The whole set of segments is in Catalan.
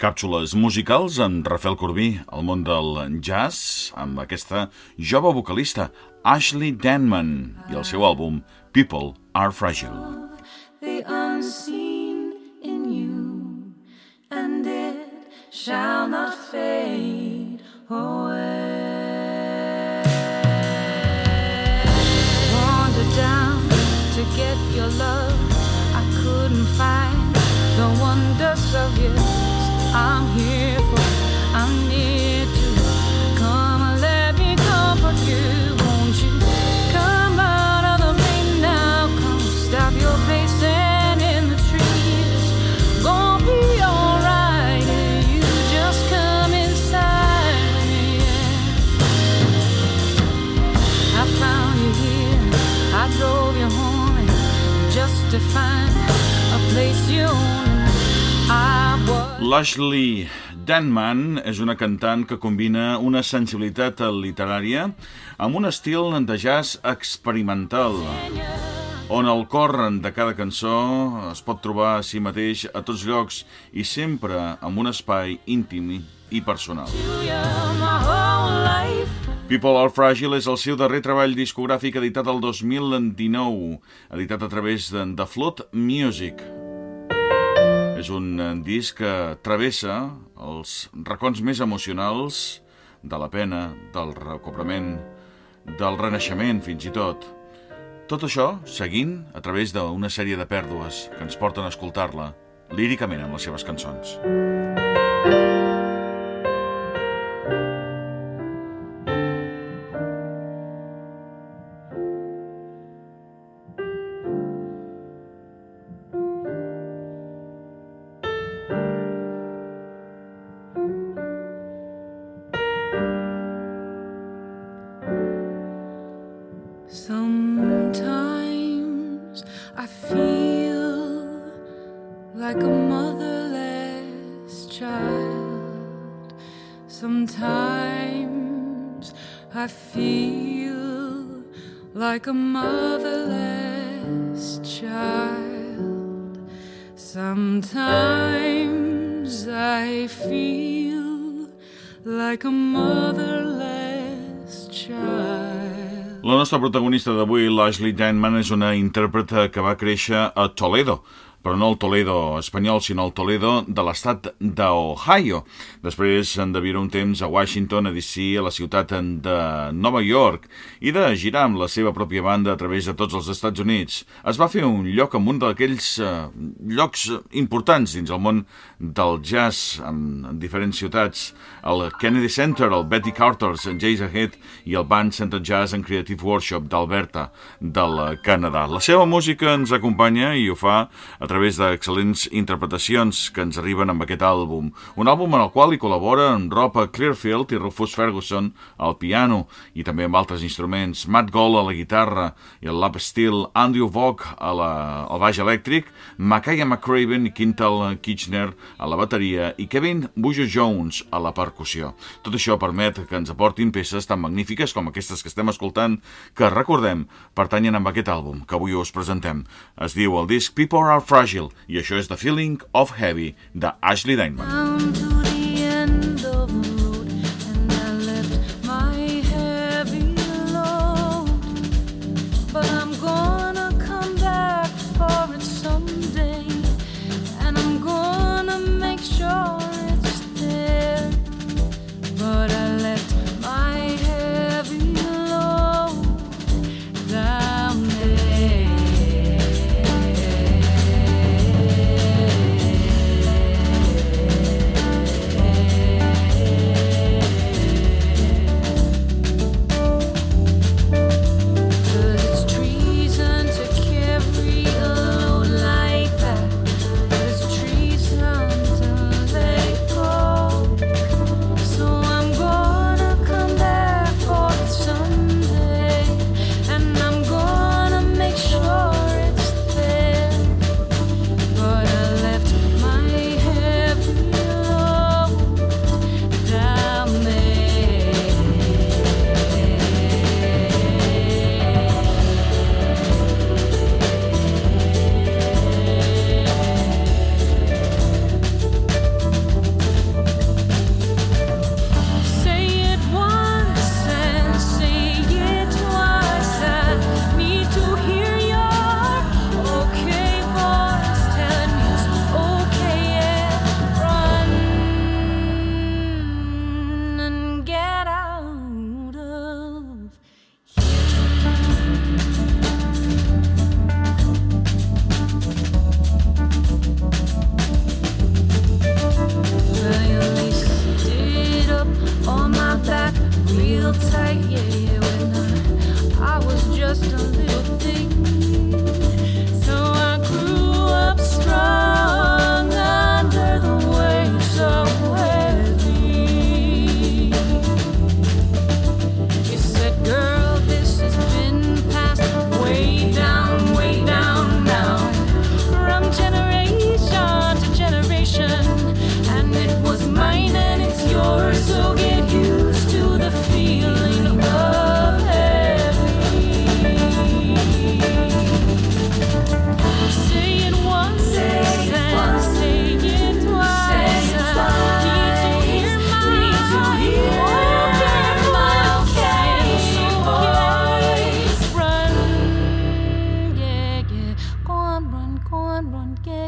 Càpsules musicals amb Rafael Corbí, al món del jazz, amb aquesta jove vocalista, Ashley Denman, i el seu àlbum People Are Fragile. The unseen in you, and it shall not fade away. L'Ashley Denman és una cantant que combina una sensibilitat literària amb un estil de jazz experimental, on el cor de cada cançó es pot trobar a si mateix a tots llocs i sempre amb un espai íntim i personal. People Are Fragile és el seu darrer treball discogràfic editat el 2019, editat a través de Flood Music. És un eh, disc que travessa els racons més emocionals de la pena, del recobrament, del renaixement, fins i tot. Tot això seguint a través d'una sèrie de pèrdues que ens porten a escoltar-la líricament amb les seves cançons. Sometimes like a motherless child. Sometimes I feel like a motherless child. Sometimes I feel like a motherless child. La nostra protagonista d'avui, l'Ashley Denman, és una intèrpreta que va créixer a Toledo, però no el Toledo espanyol, sinó el Toledo de l'estat d'Ohio. Després de viure un temps a Washington, a DC, a la ciutat de Nova York, i de girar amb la seva pròpia banda a través de tots els Estats Units. Es va fer un lloc en un d'aquells eh, llocs importants dins el món del jazz en, en diferents ciutats, el Kennedy Center, el Betty Carter's, en Jay's Ahead i el Band Center Jazz and Creative Workshop d'Alberta, del Canadà. La seva música ens acompanya i ho fa a través d'excel·lents interpretacions que ens arriben amb aquest àlbum. Un àlbum en el qual hi col·labora en Rob Clearfield i Rufus Ferguson al piano i també amb altres instruments, Matt Gold a la guitarra i el lap steel, Andrew Vogt a la, al baix elèctric, Makaya McCraven i Quintal Kitchener a la bateria i Kevin Bujo Jones a la percussió. Tot això permet que ens aportin peces tan magnífiques com aquestes que estem escoltant, que recordem pertanyen amb aquest àlbum que avui us presentem. Es diu el disc People Are Fragile i això és The Feeling of Heavy de Ashley Diamond.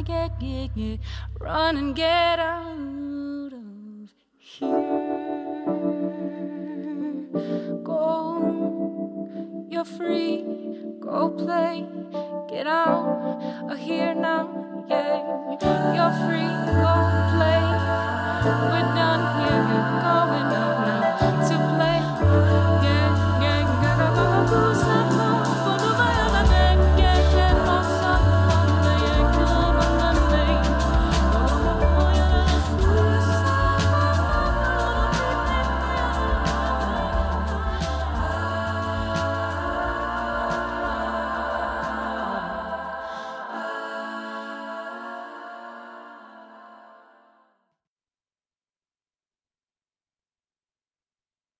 get, get, get, get, run and get out of here. Go, you're free. Go play, get out of here now. Yeah, you're free. Go play. We're done here. You're going out now to play.